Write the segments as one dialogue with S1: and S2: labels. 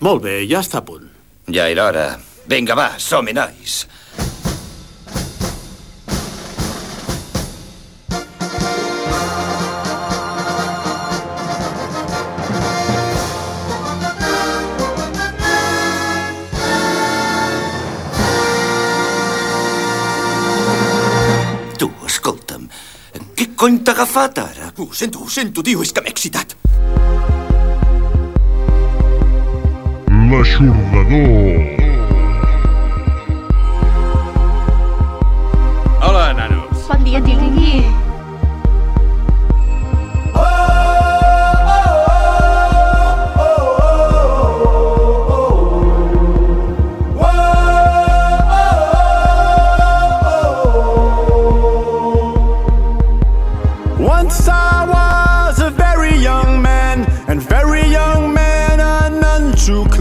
S1: Molt bé, ja està a punt.
S2: Ja era hora. Vinga, va, som-hi, nois. Tu, escolta'm, què cony t'ha agafat ara?
S3: Ho sento, ho sento, tio, és que m'he excitat.
S4: L'aixordador.
S5: Hola, nanos.
S6: Bon dia, tio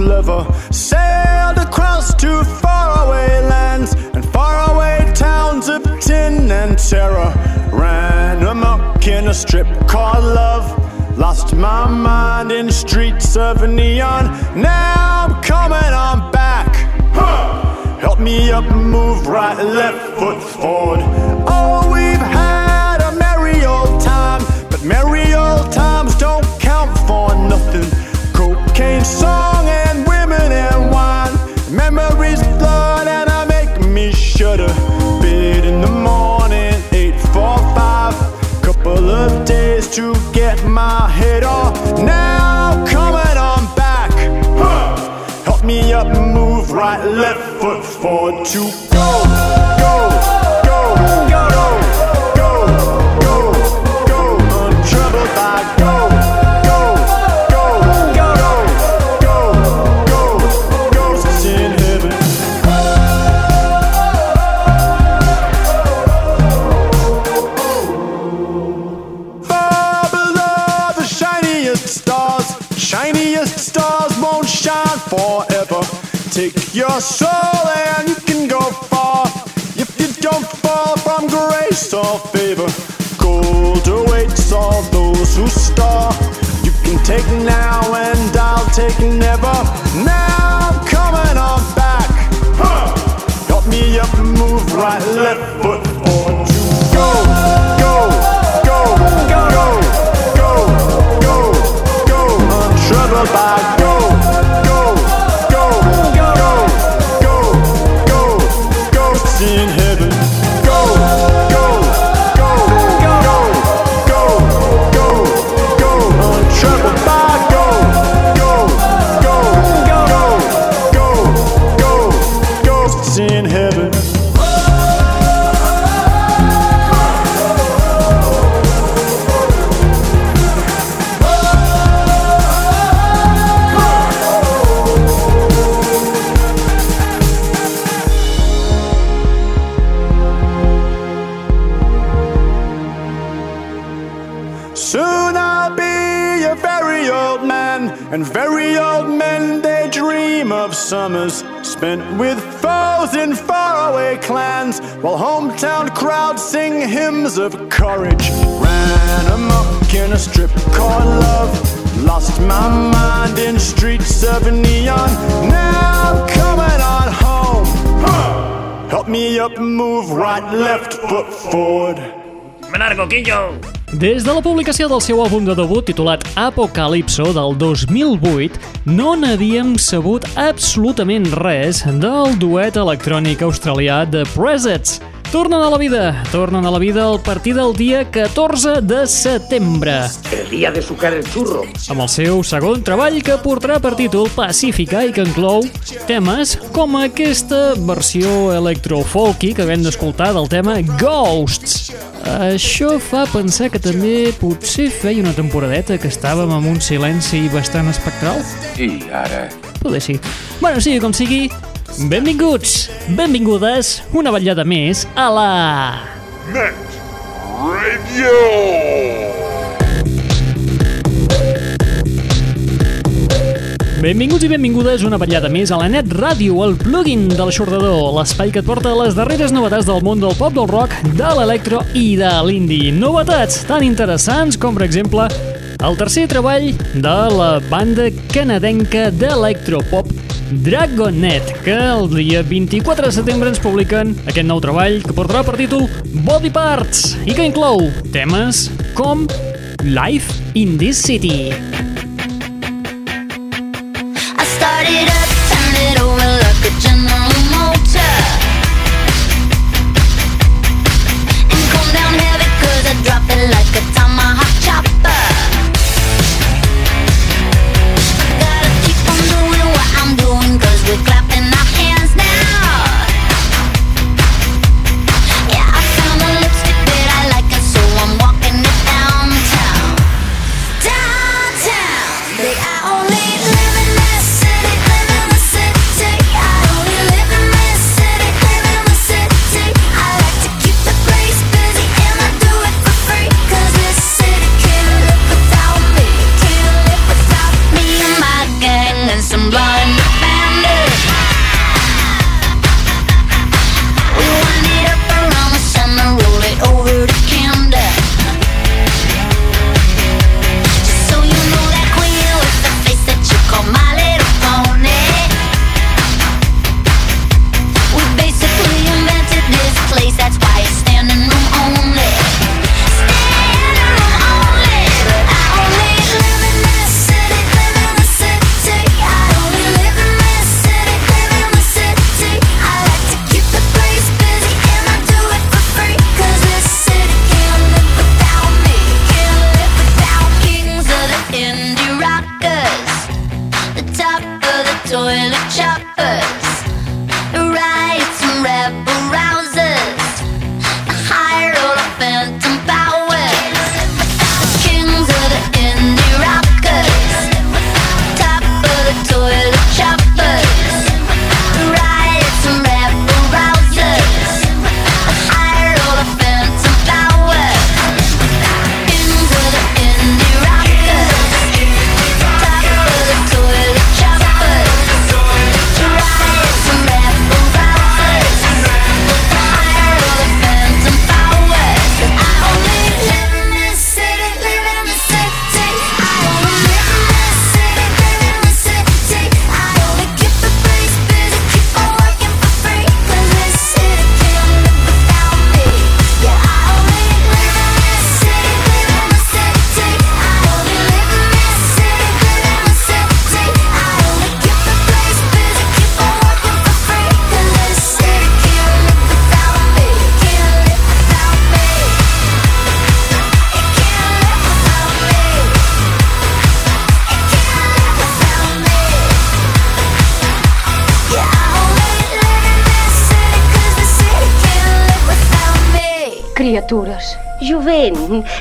S7: too. Sailed across to faraway lands and faraway towns of tin and terror. Ran amok in a strip called love. Lost my mind in streets of neon. Now I'm coming on back. Help me up, move right, left foot forward. Oh, we've had a merry old time, but merry old times don't count for nothing. Cocaine, song, shudder. Bid in the morning, eight four five. Couple of days to get my head off. Now coming on back. Help me up, move right, left foot forward to go, go, go, grace or favor, gold awaits all those who star. You can take now and I'll take never. Now and very old men they dream of summers spent with foes in faraway clans, while hometown crowds sing hymns of courage. Ran amok in a strip called love, lost my mind in streets of neon. Now I'm coming on home. Help me up, move right, left foot forward.
S8: Des de la publicació del seu àlbum de debut titulat Apocalipso del 2008, no n'havíem sabut absolutament res del duet electrònic australià The Presets. Tornen a la vida, tornen a la vida a partir del dia 14 de setembre.
S9: El día de sucar el churro.
S8: amb el seu segon treball que portarà per títol Pacífica i que inclou temes com aquesta versió electrofolky que vam d'escoltar del tema Ghosts. Això fa pensar que també potser feia una temporadeta que estàvem amb un silenci bastant espectral?
S5: I ara...
S8: Poder sí. Bueno, sigui com sigui, benvinguts, benvingudes, una vetllada més a la...
S4: Net Radio.
S8: Benvinguts i benvingudes una vetllada més a la Net Ràdio, el plugin de l'aixordador, l'espai que et porta les darreres novetats del món del pop, del rock, de l'electro i de l'indie. Novetats tan interessants com, per exemple,
S10: el tercer treball de la banda canadenca d'electropop Dragonet, que el dia 24 de setembre ens publiquen aquest nou treball que portarà per títol Body Parts i que inclou temes com Life in this City.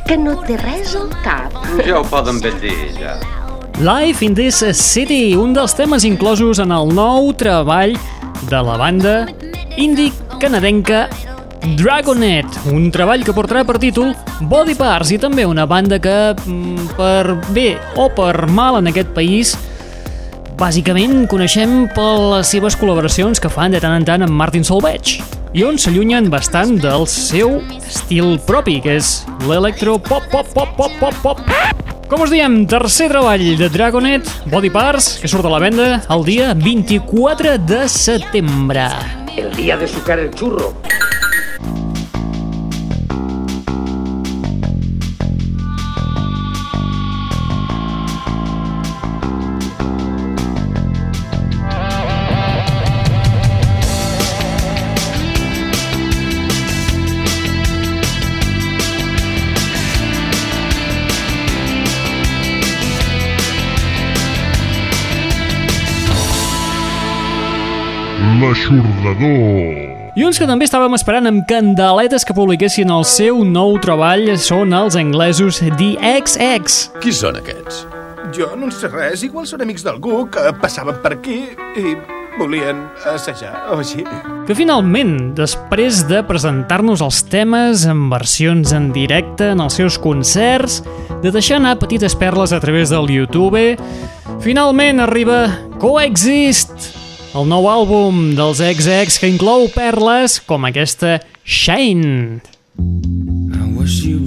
S11: Que no té res al cap.
S2: Ja ho poden ben dir, ja.
S10: Life in this City, un dels temes inclosos en el nou treball de la banda indie canadenca Dragonet, un treball que portarà per títol Body Parts i també una banda que, mm, per bé o per mal en aquest país, bàsicament coneixem per les seves col·laboracions que fan de tant en tant amb Martin Solveig i on s'allunyen bastant del seu estil propi, que és l'electro pop pop pop pop pop com us diem, tercer treball de Dragonet, Body Parts, que surt a la venda el dia 24 de setembre.
S9: El día de sucar el churro.
S4: L'aixordador.
S10: I uns que també estàvem esperant amb candeletes que publiquessin el seu nou treball són els anglesos The XX.
S12: Qui són aquests? Jo no en sé res, igual són amics d'algú que passaven per aquí i volien assajar o així.
S10: que finalment, després de presentar-nos els temes en versions en directe en els seus concerts, de deixar anar petites perles a través del YouTube, finalment arriba Coexist, el nou àlbum dels XX que inclou perles com aquesta Shine.
S13: I wish you.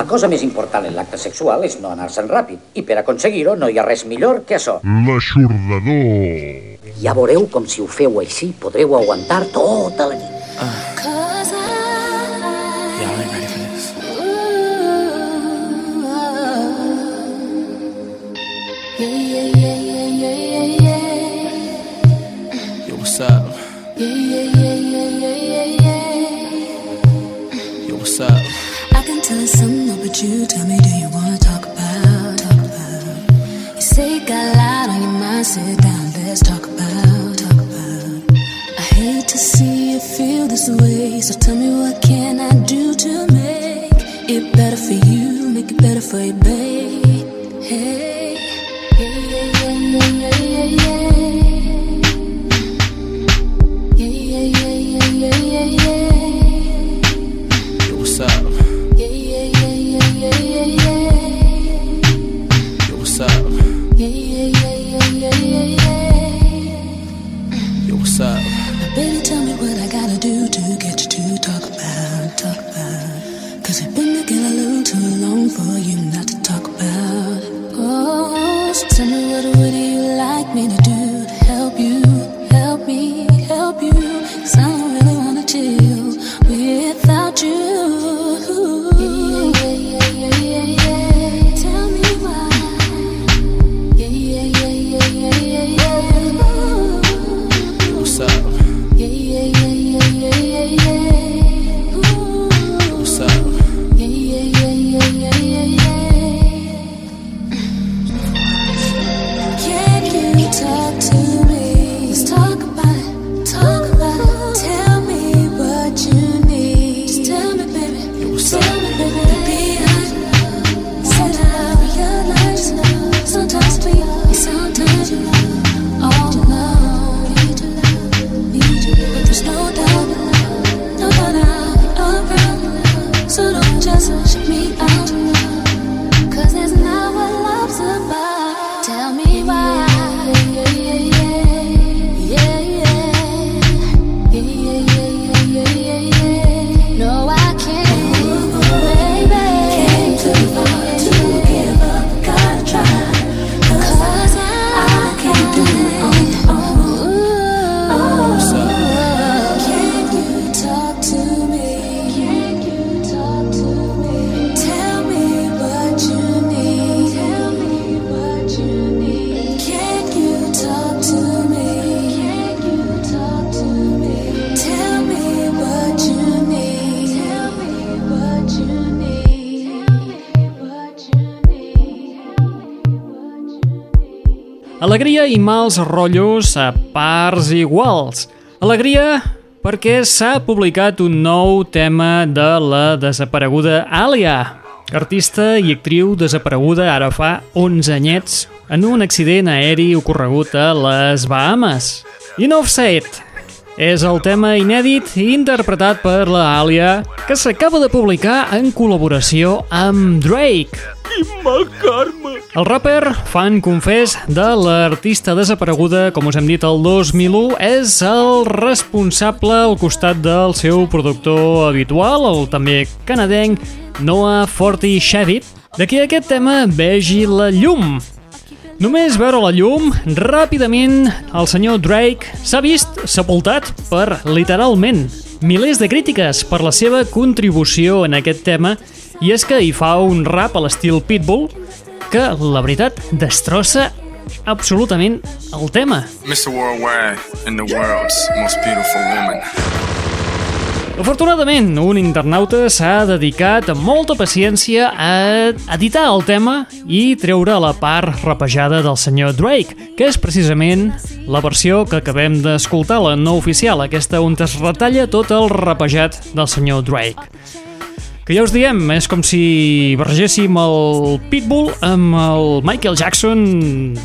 S9: La cosa més important en l'acte sexual és no anar-se'n ràpid, i per aconseguir-ho no hi ha res millor que això.
S4: L'aixordador.
S9: Ja veureu com si ho feu així podreu aguantar tota la nit.
S14: Cause you tell me, do you wanna talk about, talk about? You say you got a lot on your mind, sit down, let's talk about, talk about. I hate to see you feel this way, so tell me what i
S8: mals rotllos a parts iguals. Alegria perquè s'ha publicat un nou tema de la desapareguda Alia, artista i actriu desapareguda ara fa 11 anyets en un accident aeri ocorregut a les Bahamas. Enough said. És el tema inèdit interpretat per la Alia que s'acaba de publicar en col·laboració amb Drake. El rapper, fan confés de l'artista desapareguda, com us hem dit, el 2001, és el responsable al costat del seu productor habitual, el també canadenc Noah Forti Shavit, de que aquest tema vegi la llum. Només veure la llum, ràpidament el senyor Drake s'ha vist sepultat per, literalment, milers de crítiques per la seva contribució en aquest tema i és que hi fa un rap a l'estil Pitbull que, la veritat, destrossa absolutament el tema.
S15: Mr. Worldwide and the world's most beautiful woman.
S8: Afortunadament, un internauta s'ha dedicat amb molta paciència a editar el tema i treure la part rapejada del senyor Drake, que és precisament la versió que acabem d'escoltar, la no oficial, aquesta on es retalla tot el rapejat del senyor Drake. Que ja us diem, és com si barregéssim el Pitbull amb el Michael Jackson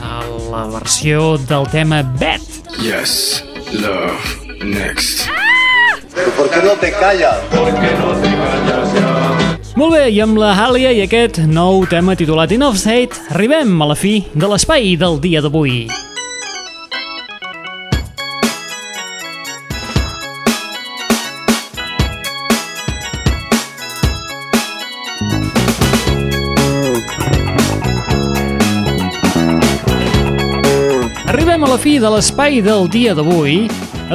S8: a la versió del tema Bad.
S15: Yes, love, next.
S16: ¿Por qué no te callas?
S8: Molt bé, i amb la Halia i aquest nou tema titulat Enough Said, arribem a la fi de l'espai del dia d'avui. La fi de l'espai del dia d'avui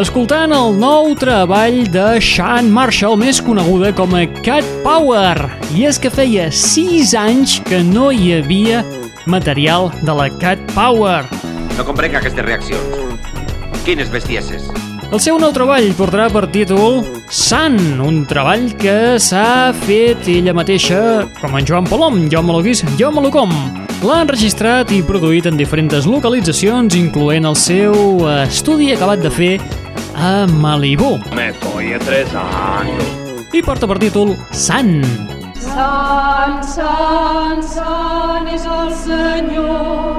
S8: escoltant el nou treball de Sean Marshall, més coneguda com a Cat Power. I és que feia 6 anys que no hi havia material de la Cat Power.
S17: No comprenc aquestes reaccions. Quines bestieses.
S8: El seu nou treball portarà per títol Sun, un treball que s'ha fet ella mateixa, com en Joan Palom, jo me l'ho vist, jo me l'ho com. L'ha enregistrat i produït en diferents localitzacions, incloent el seu estudi acabat de fer a Malibu.
S18: Me estoy estresando.
S8: I porta per títol Sun.
S14: Sant, sant, sant és el Senyor,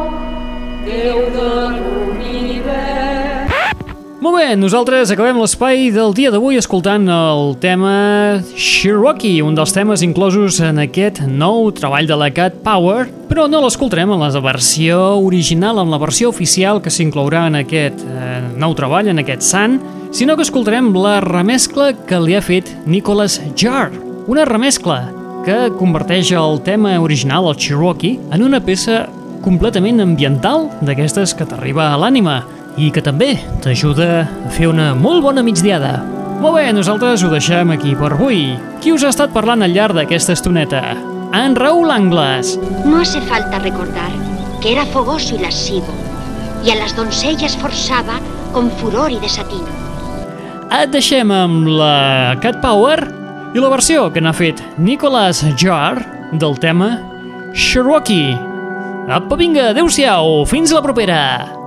S8: Molt bé, nosaltres acabem l'espai del dia d'avui escoltant el tema Cherokee, un dels temes inclosos en aquest nou treball de la Cat Power, però no l'escoltarem en la versió original, en la versió oficial que s'inclourà en aquest eh, nou treball, en aquest sant, sinó que escoltarem la remescla que li ha fet Nicholas Jar, una remescla que converteix el tema original, el Cherokee, en una peça completament ambiental d'aquestes que t'arriba a l'ànima i que també t'ajuda a fer una molt bona migdiada. Molt bé, nosaltres ho deixem aquí per avui. Qui us ha estat parlant al llarg d'aquesta estoneta? En Raúl Angles.
S11: No hace falta recordar que era fogoso y lascivo, y a las doncellas forzaba con furor y desatino.
S8: Et deixem amb la Cat Power i la versió que n'ha fet Nicholas Jar del tema Cherokee. Apa, vinga, adeu-siau, fins la propera!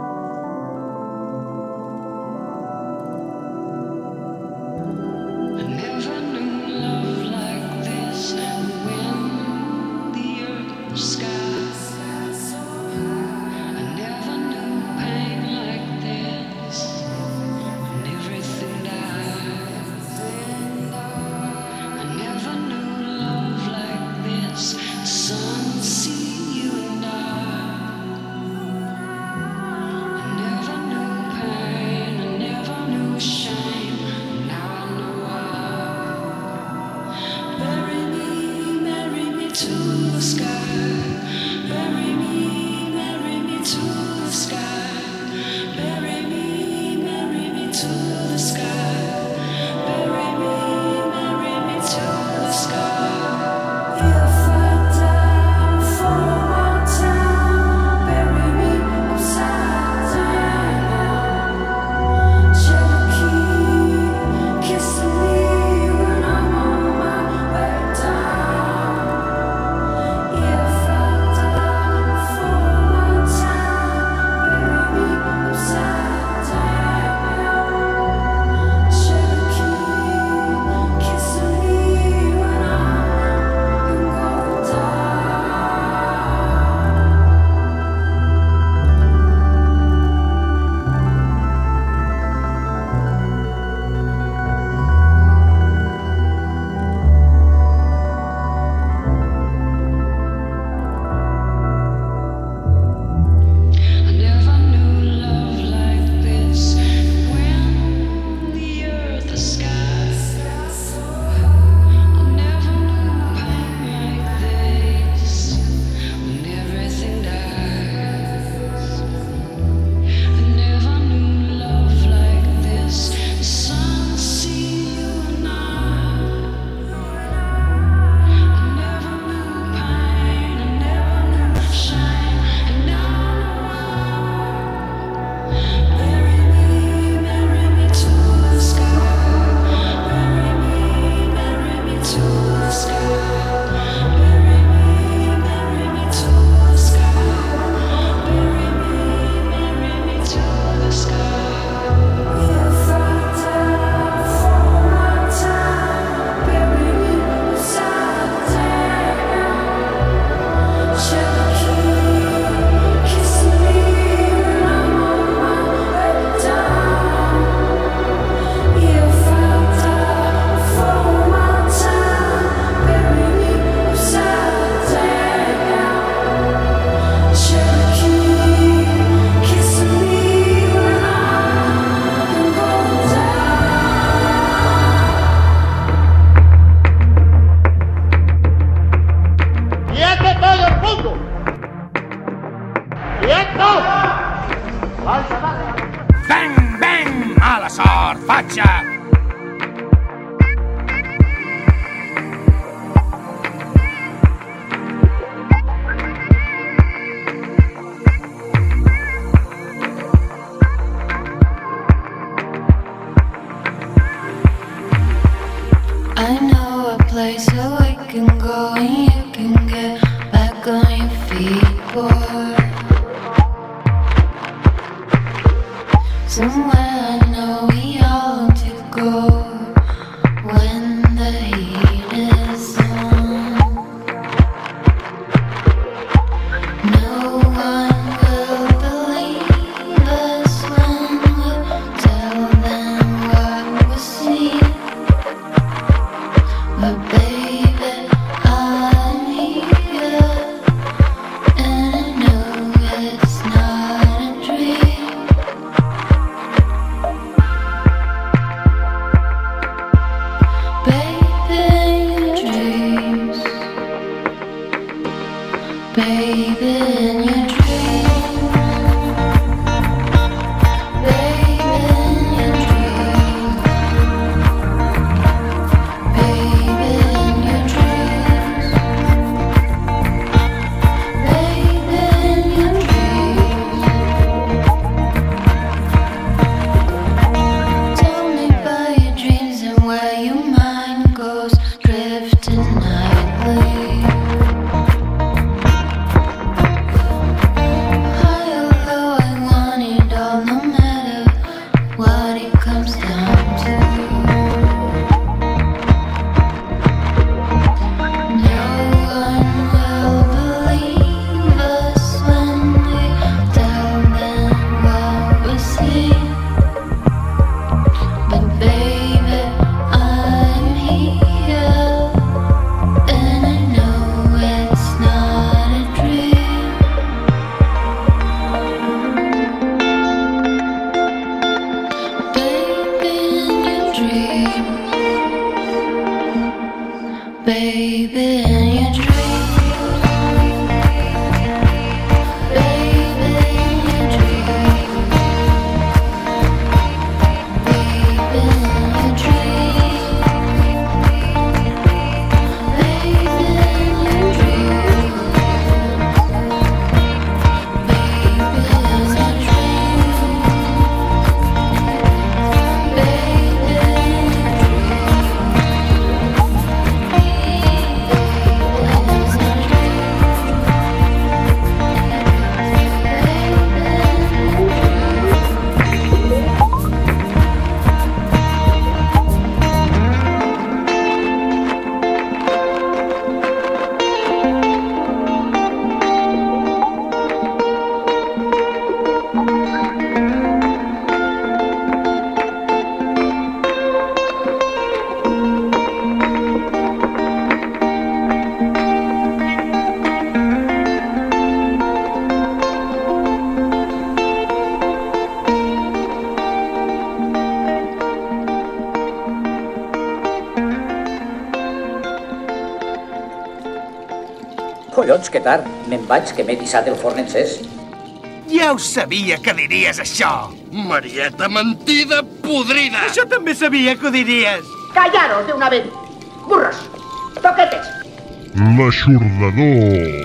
S19: faccia! baby, in your dreams.
S9: saps que tard. Me'n vaig, que m'he dissat el forn encès.
S12: Ja ho sabia que diries això! Marieta mentida podrida! Això també sabia que ho diries!
S20: Callaros de una vez! Burros! Toquetes!
S4: L'aixordador!